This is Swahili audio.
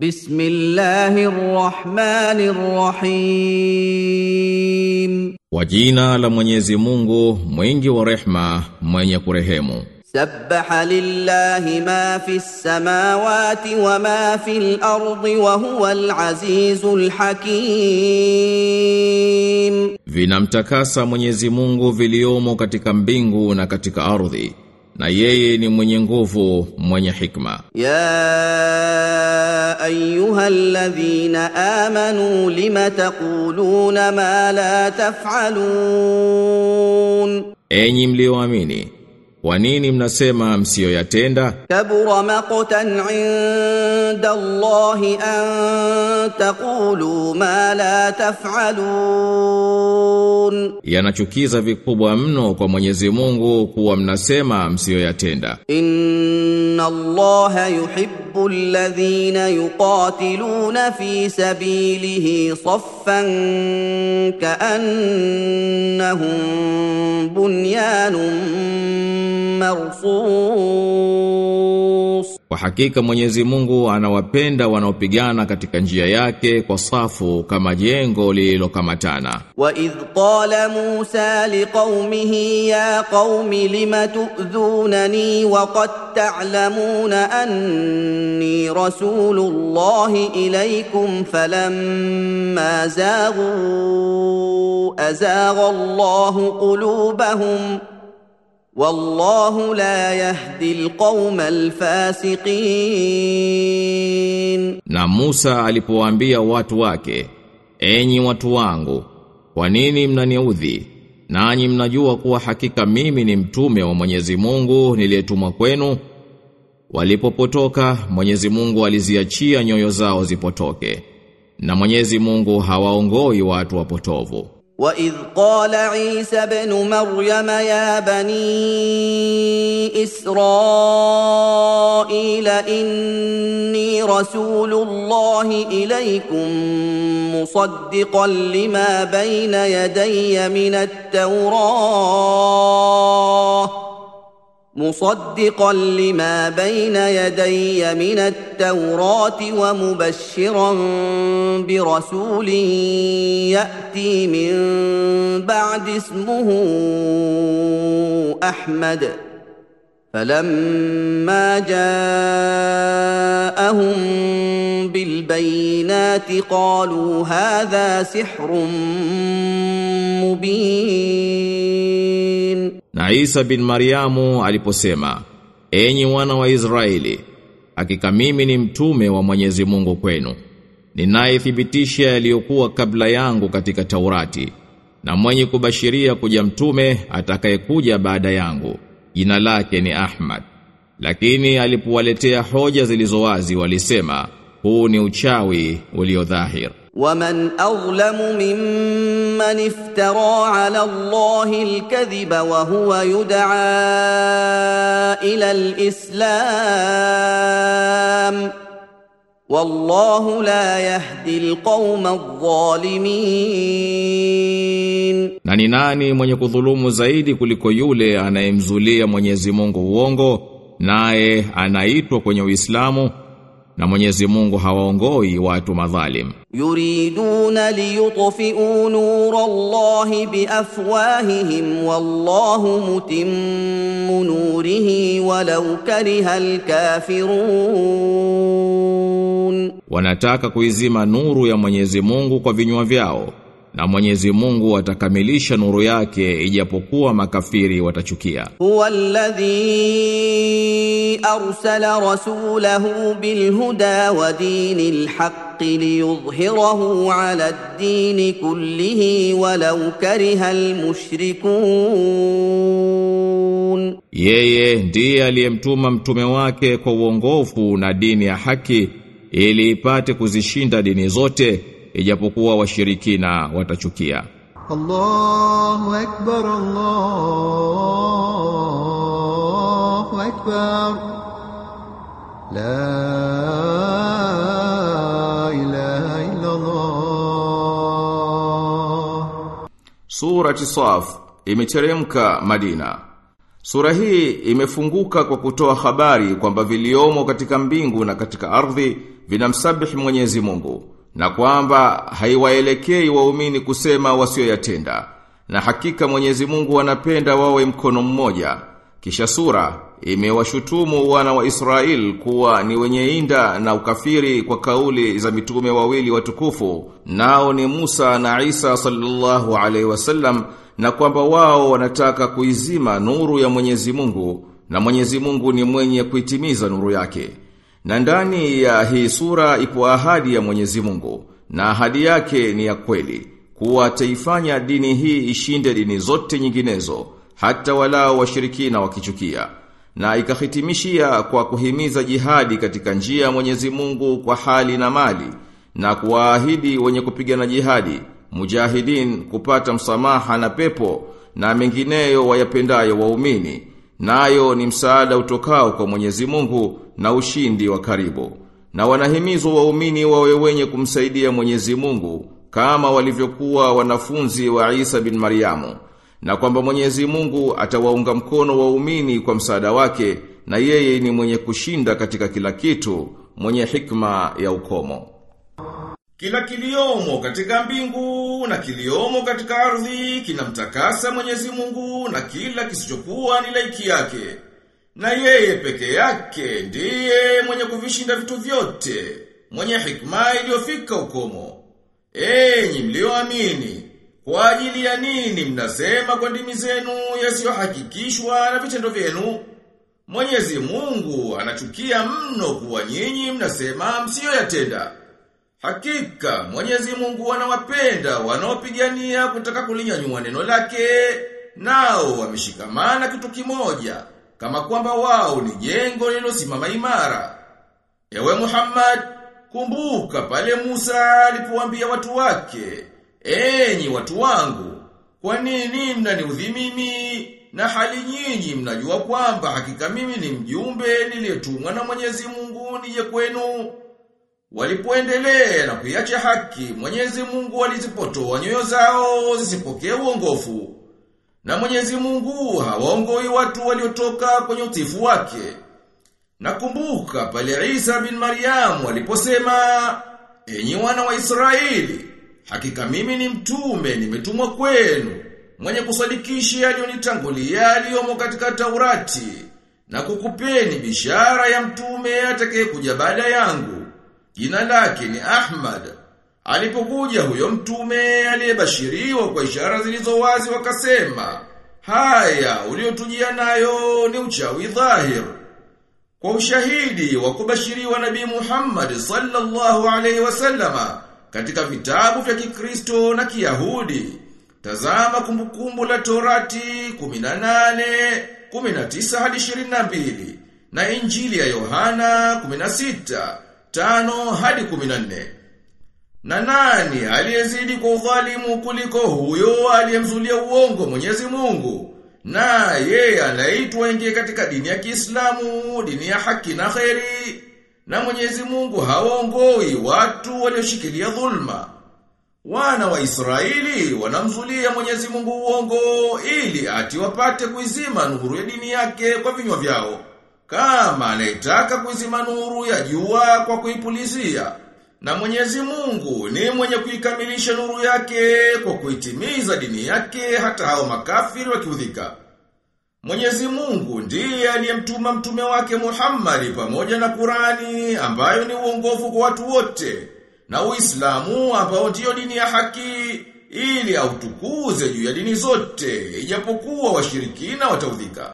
بسم الله الرحمن الرحيم Kwa jina la Mwenyezi Mungu, mwingi wa rehma, mwenye kurehemu. سبح لله ما في السماوات وما في الارض وهو العزيز الحكيم Vinamtakasa Mwenyezi Mungu viliomo katika mbingu na katika ardhi, na yeye ni mwenye nguvu mwenye hikma. Ya ayyuhalladhina amanu lima ma la taf'alun? Enyi mlioamini kwa nini mnasema msiyoyatenda? Kabura maqtan inda Allah an taqulu ma la taf'alun. Yanachukiza vikubwa mno kwa Mwenyezi Mungu kuwa mnasema msiyoyatenda. Inna Allah yuhibbu alladhina yuqatiluna fi sabilihi saffan ka'annahum bunyanun مرصوص Kwa hakika Mwenyezi Mungu anawapenda wanaopigana katika njia yake kwa safu kama jengo lililokamatana. واذ قال موسى لقومه يا قوم لم تؤذونني وقد تعلمون اني رسول الله اليكم فلما زاغوا ازاغ الله قلوبهم wallahu la yahdi alqauma alfasiqin. Na Musa alipowaambia watu wake, enyi watu wangu, kwa nini mnaniudhi? Nanyi mnajua kuwa hakika mimi ni mtume wa Mwenyezi Mungu niliyetumwa kwenu. Walipopotoka Mwenyezi Mungu aliziachia nyoyo zao zipotoke. Na Mwenyezi Mungu hawaongoi watu wapotovu. واذ قال عيسى ابن مريم يا بني اسرائيل اني رسول الله اليكم مصدقا لما بين يدي من التوراه مصدقا لما بين يدي من التوراة ومبشرا برسول يأتي من بعد اسمه أحمد. فلما جاءهم بالبينات قالوا هذا سحر مبين. Isa bin Mariamu aliposema, enyi wana wa Israeli, hakika mimi ni mtume wa Mwenyezi Mungu kwenu. Ninayethibitisha yaliyokuwa kabla yangu katika Taurati, na mwenye kubashiria kuja mtume atakayekuja baada yangu. Jina lake ni Ahmad. Lakini alipowaletea hoja zilizowazi walisema, huu ni uchawi uliodhahir. ومن اظلم ممن افترى على الله الكذب وهو يدعى الى الاسلام والله لا يهدي القوم الظالمين Na ni nani mwenye kudhulumu zaidi kuliko yule anayemzulia Mwenyezi Mungu uongo naye anaitwa kwenye Uislamu na Mwenyezi Mungu hawaongoi watu madhalim. Yuriduna liyutfi'u nurallahi biafwahihim wallahu mutimmu nurihi walau kariha alkafirun, wanataka kuizima nuru ya Mwenyezi Mungu kwa vinywa vyao na Mwenyezi Mungu atakamilisha nuru yake ijapokuwa makafiri watachukia. Huwallazi arsala rasulahu bilhuda wa dinil haqqi liyudhhirahu ala ad-din kullihi walau kariha almushrikun, yeye ndiye aliyemtuma mtume wake kwa uongofu na dini ya haki ili ipate kuzishinda dini zote ijapokuwa washirikina watachukia. Allahu akbar Allahu akbar. La ilaha illa Allah Sura Tisaf imeteremka Madina. Sura hii imefunguka kwa kutoa habari kwamba viliomo katika mbingu na katika ardhi vinamsabihi Mwenyezi Mungu na kwamba haiwaelekei waumini kusema wasioyatenda na hakika Mwenyezi Mungu anapenda wawe mkono mmoja. Kisha sura imewashutumu wana wa Israel kuwa ni wenye inda na ukafiri kwa kauli za mitume wawili watukufu. Nao ni Musa na Isa sallallahu alaihi wasallam na kwamba wao wanataka kuizima nuru ya Mwenyezi Mungu na Mwenyezi Mungu ni mwenye kuitimiza nuru yake. Na ndani ya hii sura ipo ahadi ya Mwenyezi Mungu na ahadi yake ni ya kweli kuwa ataifanya dini hii ishinde dini zote nyinginezo hata walao washirikina wakichukia na ikahitimishia kwa kuhimiza jihadi katika njia ya Mwenyezi Mungu kwa hali na mali na kuwaahidi wenye kupigana jihadi mujahidin kupata msamaha na pepo na mengineyo wayapendayo waumini nayo ni msaada utokao kwa Mwenyezi Mungu na ushindi wa karibu na wanahimizwa waumini wawe wenye kumsaidia Mwenyezi Mungu kama walivyokuwa wanafunzi wa Isa bin Mariamu na kwamba Mwenyezi Mungu atawaunga mkono waumini kwa msaada wake na yeye ni mwenye kushinda katika kila kitu mwenye hikma ya ukomo kila kiliomo katika mbingu na kiliomo katika ardhi kinamtakasa Mwenyezi Mungu na kila kisichokuwa ni laiki yake. Na yeye peke yake ndiye mwenye kuvishinda vitu vyote, mwenye hikma iliyofika ukomo. Enyi mlioamini, kwa ajili ya nini mnasema kwa ndimi zenu yasiyohakikishwa na vitendo vyenu? Mwenyezi Mungu anachukia mno kuwa nyinyi mnasema msiyoyatenda. Hakika Mwenyezi Mungu anawapenda wanaopigania kutaka kulinyanyua neno lake nao wameshikamana kitu kimoja kama kwamba wao ni jengo lililosimama imara. Ewe Muhammad, kumbuka pale Musa alipoambia watu wake, "Enyi watu wangu, kwa nini mnaniudhi mimi na hali nyinyi mnajua kwamba hakika mimi ni mjumbe niliyetumwa na Mwenyezi Mungu nije kwenu?" Walipoendelea na kuiacha haki, Mwenyezi Mungu alizipotoa nyoyo zao zisipokee uongofu. Na Mwenyezi Mungu hawaongoi watu waliotoka kwenye utifu wake. Nakumbuka pale Isa bin Maryamu aliposema, "Enyi wana wa Israeli, hakika mimi ni mtume nimetumwa kwenu, mwenye kusadikisha aliyonitangulia aliyomo katika Taurati, na kukupeni bishara ya mtume atakayekuja baada yangu." Jina lake ni Ahmad. Alipokuja huyo mtume aliyebashiriwa kwa ishara zilizo wazi wakasema, "Haya uliotujia nayo ni uchawi dhahir." Kwa ushahidi wa kubashiriwa Nabii Muhammad sallallahu alaihi wasallama katika vitabu vya Kikristo na Kiyahudi. Tazama kumbukumbu la Torati 18, 19 hadi 22 na Injili ya Yohana 16 5 hadi kuminane. Na nani aliyezidi kwa udhalimu kuliko huyo aliyemzulia uongo Mwenyezi Mungu? Na yeye anaitwa ingie katika dini ya Kiislamu, dini ya haki na kheri. Na Mwenyezi Mungu hawaongoi watu walioshikilia dhulma. Wana wa Israeli wanamzulia Mwenyezi Mungu uongo ili ati wapate kuizima nuru ya dini yake kwa vinywa vyao kama anaitaka kuizima nuru ya jua kwa kuipulizia. Na Mwenyezi Mungu ni mwenye kuikamilisha nuru yake kwa kuitimiza dini yake hata hao makafiri wakiudhika. Mwenyezi Mungu ndiye aliyemtuma mtume wake Muhammad pamoja na Kurani ambayo ni uongofu kwa watu wote na Uislamu ambao ndiyo dini ya haki ili autukuze juu ya dini zote ijapokuwa washirikina wataudhika.